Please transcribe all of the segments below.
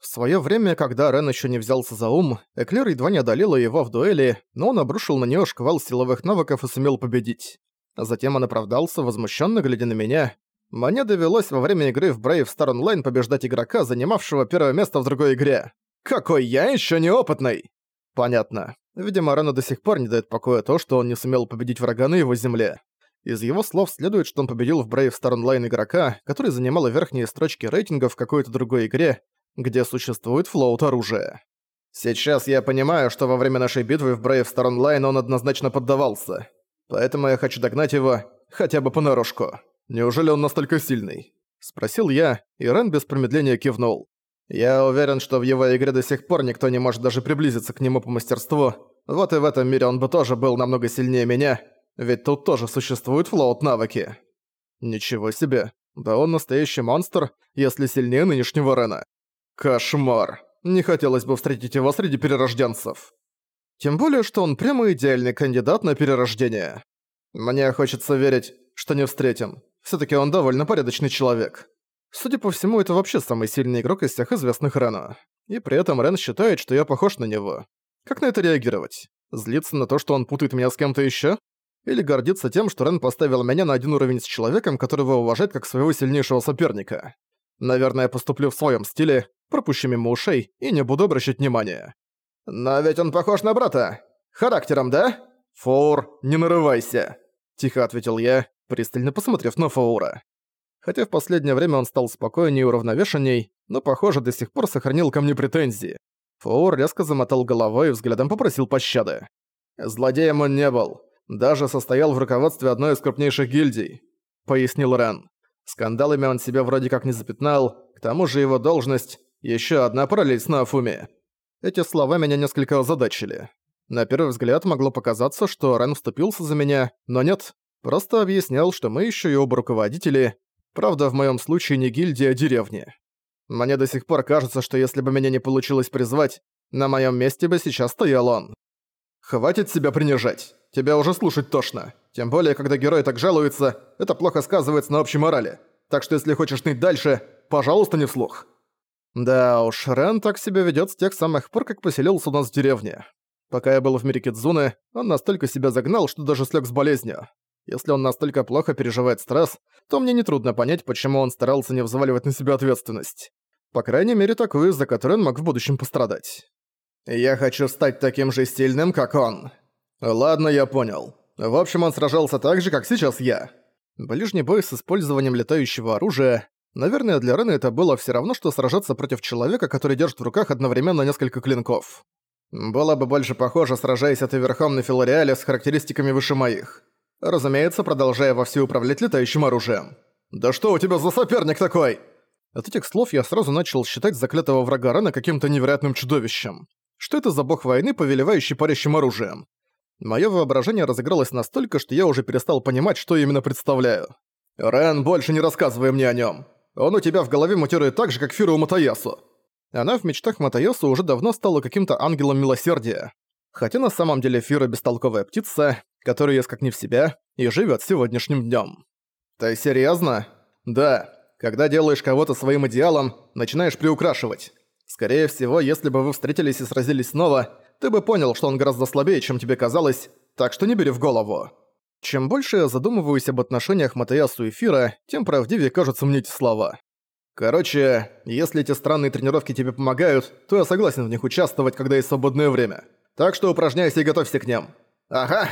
В своё время, когда Рен ещё не взялся за ум, Эклер едва не одолела его в дуэли, но он обрушил на неё шквал силовых навыков и сумел победить. Затем он оправдался, возмущённо глядя на меня. Мне довелось во время игры в Brave Star Online побеждать игрока, занимавшего первое место в другой игре. Какой я ещё неопытный! Понятно. Видимо, Рену до сих пор не дает покоя то, что он не сумел победить врага на его земле. Из его слов следует, что он победил в Brave Star Online игрока, который занимал верхние строчки рейтингов в какой-то другой игре, где существует флоут оружия. Сейчас я понимаю, что во время нашей битвы в Brave Star Online он однозначно поддавался. Поэтому я хочу догнать его хотя бы понарошку. Неужели он настолько сильный? Спросил я, и Рен без промедления кивнул. Я уверен, что в его игре до сих пор никто не может даже приблизиться к нему по мастерству. Вот и в этом мире он бы тоже был намного сильнее меня, ведь тут тоже существуют флоут-навыки. Ничего себе. Да он настоящий монстр, если сильнее нынешнего Рена. Кошмар. Не хотелось бы встретить его среди перерожденцев. Тем более, что он прямо идеальный кандидат на перерождение. Мне хочется верить, что не встретим. все таки он довольно порядочный человек. Судя по всему, это вообще самый сильный игрок из всех известных Рена. И при этом Рен считает, что я похож на него. Как на это реагировать? Злиться на то, что он путает меня с кем-то еще? Или гордиться тем, что Рен поставил меня на один уровень с человеком, которого уважает как своего сильнейшего соперника? Наверное, я поступлю в своем стиле, пропущу мимо ушей и не буду обращать внимания. «Но ведь он похож на брата. Характером, да?» «Фоур, не нарывайся», — тихо ответил я, пристально посмотрев на Фоура. Хотя в последнее время он стал спокойнее и уравновешенней, но, похоже, до сих пор сохранил ко мне претензии. Фоур резко замотал головой и взглядом попросил пощады. «Злодеем он не был. Даже состоял в руководстве одной из крупнейших гильдий», — пояснил Рен. Скандалами он себя вроде как не запятнал, к тому же его должность — еще одна параллель с Нафуми. Эти слова меня несколько озадачили. На первый взгляд могло показаться, что Рен вступился за меня, но нет, просто объяснял, что мы еще и оба руководители, правда, в моем случае не гильдия, а деревни. Мне до сих пор кажется, что если бы меня не получилось призвать, на моем месте бы сейчас стоял он. Хватит себя принижать. Тебя уже слушать тошно. Тем более, когда герой так жалуется, это плохо сказывается на общей морали. Так что если хочешь ныть дальше, пожалуйста, не вслух. Да уж, Рен так себя ведёт с тех самых пор, как поселился у нас в деревне. Пока я был в мире Кидзуны, он настолько себя загнал, что даже слег с болезнью. Если он настолько плохо переживает стресс, то мне нетрудно понять, почему он старался не взваливать на себя ответственность. По крайней мере, такую, за которую он мог в будущем пострадать. «Я хочу стать таким же сильным, как он». «Ладно, я понял. В общем, он сражался так же, как сейчас я». Ближний бой с использованием летающего оружия Наверное, для Рены это было все равно, что сражаться против человека, который держит в руках одновременно несколько клинков. Было бы больше похоже, сражаясь это верхом на Филариале с характеристиками выше моих. Разумеется, продолжая вовсю управлять летающим оружием. «Да что у тебя за соперник такой?» От этих слов я сразу начал считать заклятого врага Рена каким-то невероятным чудовищем. Что это за бог войны, повелевающий парящим оружием? Моё воображение разыгралось настолько, что я уже перестал понимать, что именно представляю. «Рен, больше не рассказывай мне о нём. Он у тебя в голове мутирует так же, как Фиру у Матаясу. Она в мечтах Матаясу уже давно стала каким-то ангелом милосердия. Хотя на самом деле Фира бестолковая птица, которая ест как не в себя и живет сегодняшним днем. Ты серьезно? Да. Когда делаешь кого-то своим идеалом, начинаешь приукрашивать. Скорее всего, если бы вы встретились и сразились снова, ты бы понял, что он гораздо слабее, чем тебе казалось, так что не бери в голову. Чем больше я задумываюсь об отношениях Матаясу и Фира, тем правдивее кажутся мне эти слова. Короче, если эти странные тренировки тебе помогают, то я согласен в них участвовать, когда есть свободное время. Так что упражняйся и готовься к ним. Ага.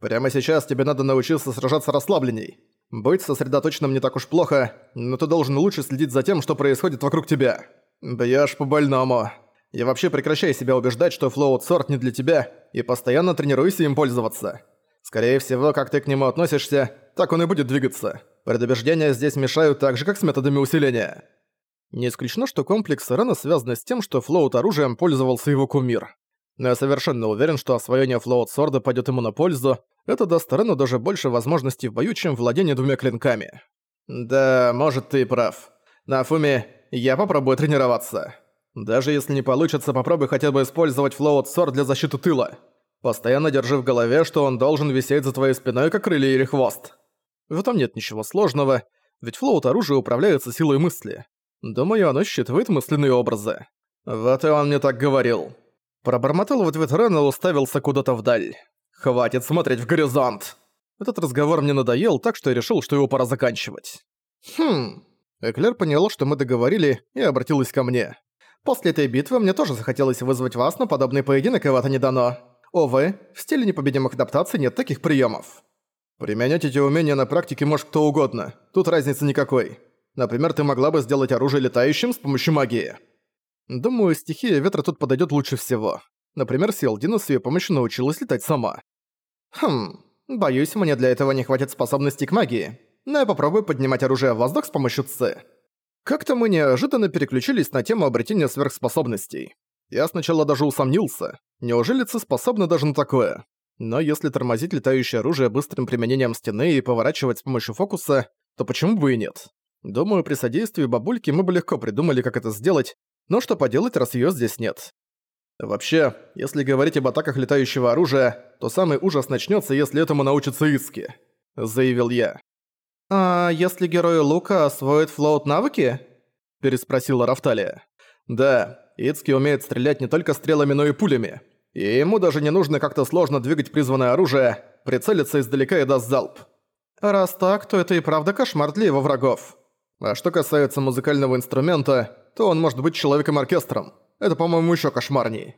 Прямо сейчас тебе надо научиться сражаться расслабленней. Быть сосредоточенным не так уж плохо, но ты должен лучше следить за тем, что происходит вокруг тебя. Бьёшь по-больному. И вообще прекращай себя убеждать, что Sword не для тебя, и постоянно тренируйся им пользоваться. Скорее всего, как ты к нему относишься, так он и будет двигаться. Предубеждения здесь мешают так же, как с методами усиления. Не исключено, что комплекс Рена связан с тем, что флоут оружием пользовался его кумир. Но я совершенно уверен, что освоение float sword а пойдет ему на пользу, это даст Рену даже больше возможностей в бою, чем владение двумя клинками. Да, может, ты и прав. Наофуми я попробую тренироваться. Даже если не получится, попробуй хотя бы использовать float sword для защиты тыла. Постоянно держи в голове, что он должен висеть за твоей спиной, как крылья или хвост. В этом нет ничего сложного, ведь float оружия управляется силой мысли. Думаю, оно считывает мысленные образы. «Вот и он мне так говорил». Пробормотал в ответ Рен и уставился куда-то вдаль. «Хватит смотреть в горизонт!» Этот разговор мне надоел, так что я решил, что его пора заканчивать. «Хм...» Эклер поняла, что мы договорили, и обратилась ко мне. «После этой битвы мне тоже захотелось вызвать вас на подобный поединок, и вот не дано. Увы, в стиле непобедимых адаптаций нет таких приемов. Применять эти умения на практике может кто угодно. Тут разницы никакой. Например, ты могла бы сделать оружие летающим с помощью магии. Думаю, стихия ветра тут подойдет лучше всего. Например, Сиалдина с её помощью научилась летать сама. Хм, боюсь, мне для этого не хватит способностей к магии. Но я попробую поднимать оружие в воздух с помощью Ц. Как-то мы неожиданно переключились на тему обретения сверхспособностей. Я сначала даже усомнился. Неужели Ц способна даже на такое? Но если тормозить летающее оружие быстрым применением стены и поворачивать с помощью фокуса, то почему бы и нет? Думаю, при содействии бабульки мы бы легко придумали, как это сделать, но что поделать, раз её здесь нет. Вообще, если говорить об атаках летающего оружия, то самый ужас начнётся, если этому научится Иски, заявил я. А если герои лука освоят флоут навыки? переспросила Рафталия. Да, Ицки умеет стрелять не только стрелами, но и пулями. И ему даже не нужно как-то сложно двигать призванное оружие, прицелиться издалека и даст залп. Раз так, то это и правда кошмар для его врагов. А что касается музыкального инструмента, то он может быть человеком-оркестром. Это, по-моему, еще кошмарней.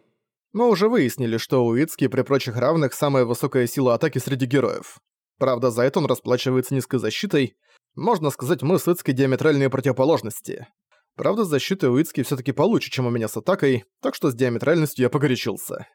Мы уже выяснили, что у Ицки при прочих равных самая высокая сила атаки среди героев. Правда, за это он расплачивается низкой защитой. Можно сказать, мы с Ицки диаметральные противоположности. Правда, с защитой у Ицки всё-таки получше, чем у меня с атакой, так что с диаметральностью я погорячился.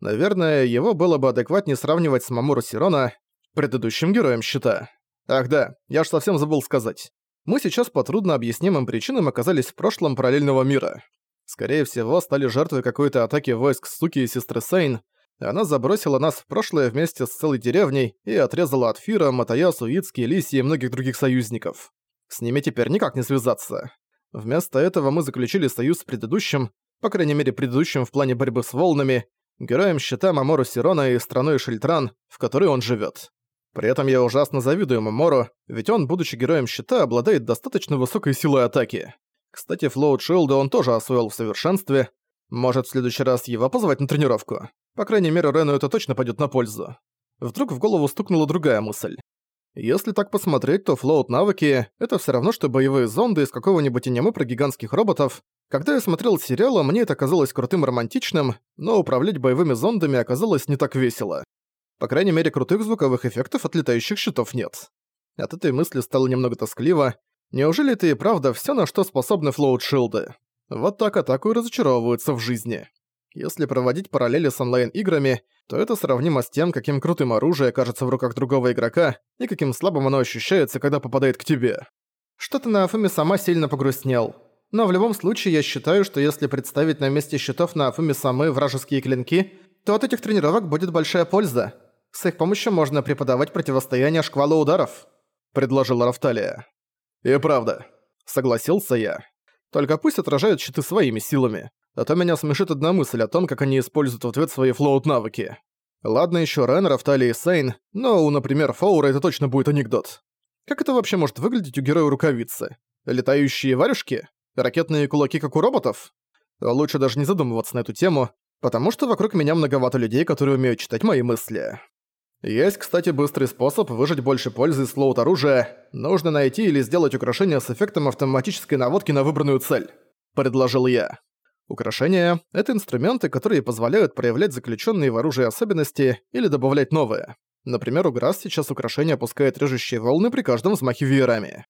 Наверное, его было бы адекватнее сравнивать с Мамуру Сирона, предыдущим героем щита. Ах да, я ж совсем забыл сказать мы сейчас по трудно объяснимым причинам оказались в прошлом параллельного мира. Скорее всего, стали жертвой какой-то атаки войск Суки и сестры Сейн. Она забросила нас в прошлое вместе с целой деревней и отрезала от Фира, Матаясу, Ицки, Лиси и многих других союзников. С ними теперь никак не связаться. Вместо этого мы заключили союз с предыдущим, по крайней мере предыдущим в плане борьбы с волнами, героем щита Мамору Сирона и страной Шельтран, в которой он живет. При этом я ужасно завидую Мамору, ведь он, будучи героем щита, обладает достаточно высокой силой атаки. Кстати, Флоуд Шилда он тоже освоил в совершенстве. Может, в следующий раз его позвать на тренировку? По крайней мере, Рену это точно пойдет на пользу. Вдруг в голову стукнула другая мысль. Если так посмотреть, то флоут навыки — это все равно, что боевые зонды из какого-нибудь аниме про гигантских роботов. Когда я смотрел сериал, мне это казалось крутым и романтичным, но управлять боевыми зондами оказалось не так весело. По крайней мере, крутых звуковых эффектов от летающих щитов нет. От этой мысли стало немного тоскливо. Неужели это и правда всё, на что способны флоут-шилды? Вот так атаку и разочаровываются в жизни. Если проводить параллели с онлайн-играми, то это сравнимо с тем, каким крутым оружие кажется в руках другого игрока и каким слабым оно ощущается, когда попадает к тебе. Что-то на Афуме сама сильно погрустнел. Но в любом случае я считаю, что если представить на месте щитов на Афуме самые вражеские клинки, то от этих тренировок будет большая польза. С их помощью можно преподавать противостояние шквала ударов», — предложила Рафталия. «И правда», — согласился я. «Только пусть отражают щиты своими силами, а то меня смешит одна мысль о том, как они используют в ответ свои флоут-навыки. Ладно еще Рен, Рафталия и Сейн, но у, например, Фаура это точно будет анекдот. Как это вообще может выглядеть у героя рукавицы? Летающие варежки? Ракетные кулаки, как у роботов? Лучше даже не задумываться на эту тему, потому что вокруг меня многовато людей, которые умеют читать мои мысли. Есть, кстати, быстрый способ выжать больше пользы из слоут оружия. Нужно найти или сделать украшение с эффектом автоматической наводки на выбранную цель. Предложил я. Украшения — это инструменты, которые позволяют проявлять заключенные в оружии особенности или добавлять новые. Например, у Грасс сейчас украшение опускает режущие волны при каждом взмахе веерами.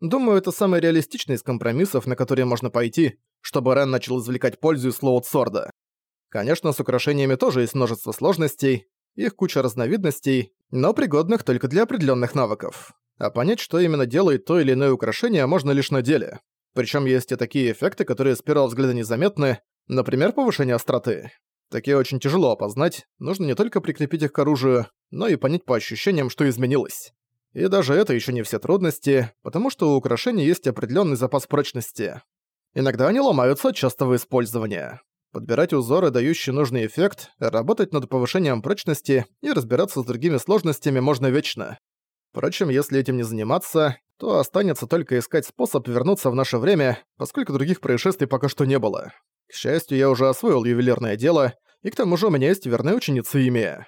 Думаю, это самый реалистичный из компромиссов, на которые можно пойти, чтобы Рен начал извлекать пользу из слоут-сорда. Конечно, с украшениями тоже есть множество сложностей, их куча разновидностей, но пригодных только для определенных навыков. А понять, что именно делает то или иное украшение, можно лишь на деле. Причем есть и такие эффекты, которые с первого взгляда незаметны, например, повышение остроты. Такие очень тяжело опознать, нужно не только прикрепить их к оружию, но и понять по ощущениям, что изменилось. И даже это еще не все трудности, потому что у украшений есть определенный запас прочности. Иногда они ломаются от частого использования подбирать узоры, дающие нужный эффект, работать над повышением прочности и разбираться с другими сложностями можно вечно. Впрочем, если этим не заниматься, то останется только искать способ вернуться в наше время, поскольку других происшествий пока что не было. К счастью, я уже освоил ювелирное дело, и к тому же у меня есть верная ученица имя.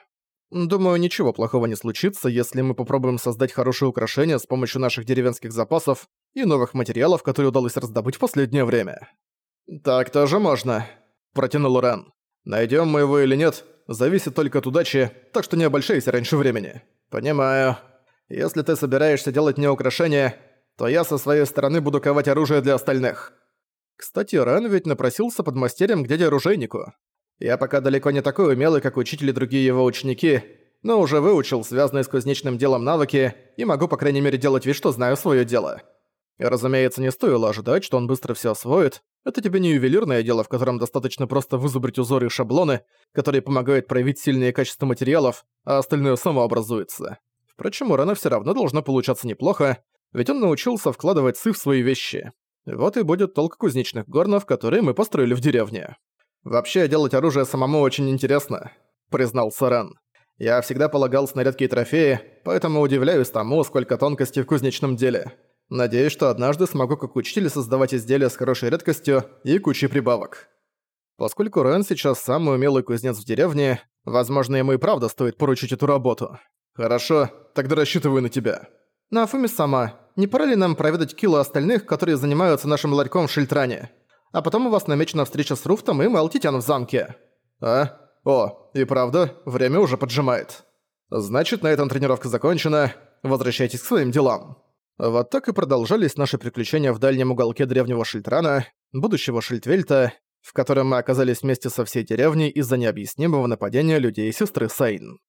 Думаю, ничего плохого не случится, если мы попробуем создать хорошее украшение с помощью наших деревенских запасов и новых материалов, которые удалось раздобыть в последнее время. «Так тоже можно», — протянул Рен. «Найдём мы его или нет, зависит только от удачи, так что не обольщайся раньше времени». «Понимаю. Если ты собираешься делать мне украшения, то я со своей стороны буду ковать оружие для остальных». Кстати, Рен ведь напросился под мастерем к дяде-оружейнику. Я пока далеко не такой умелый, как учитель и другие его ученики, но уже выучил связанные с кузнечным делом навыки и могу, по крайней мере, делать вид, что знаю своё дело. И, разумеется, не стоило ожидать, что он быстро всё освоит. Это тебе не ювелирное дело, в котором достаточно просто вызубрить узоры и шаблоны, которые помогают проявить сильные качества материалов, а остальное само образуется. Впрочем, у Рена всё равно должно получаться неплохо, ведь он научился вкладывать сы в свои вещи. Вот и будет толк кузнечных горнов, которые мы построили в деревне. «Вообще, делать оружие самому очень интересно», — признал Саран. «Я всегда полагался на редкие трофеи, поэтому удивляюсь тому, сколько тонкостей в кузнечном деле. Надеюсь, что однажды смогу как учитель создавать изделия с хорошей редкостью и кучей прибавок». Поскольку Рен сейчас самый умелый кузнец в деревне, возможно, ему и правда стоит поручить эту работу. «Хорошо, тогда рассчитываю на тебя». «Наофуми-сама, не пора ли нам проведать Килу и остальных, которые занимаются нашим ларьком в Шильтране?» а потом у вас намечена встреча с Руфтом и Мелти-тян в замке». «А? О, и правда, время уже поджимает. Значит, на этом тренировка закончена. Возвращайтесь к своим делам». Вот так и продолжались наши приключения в дальнем уголке древнего Шильтрана, будущего Шильтвельта, в котором мы оказались вместе со всей деревней из-за необъяснимого нападения людей сестры Сайн.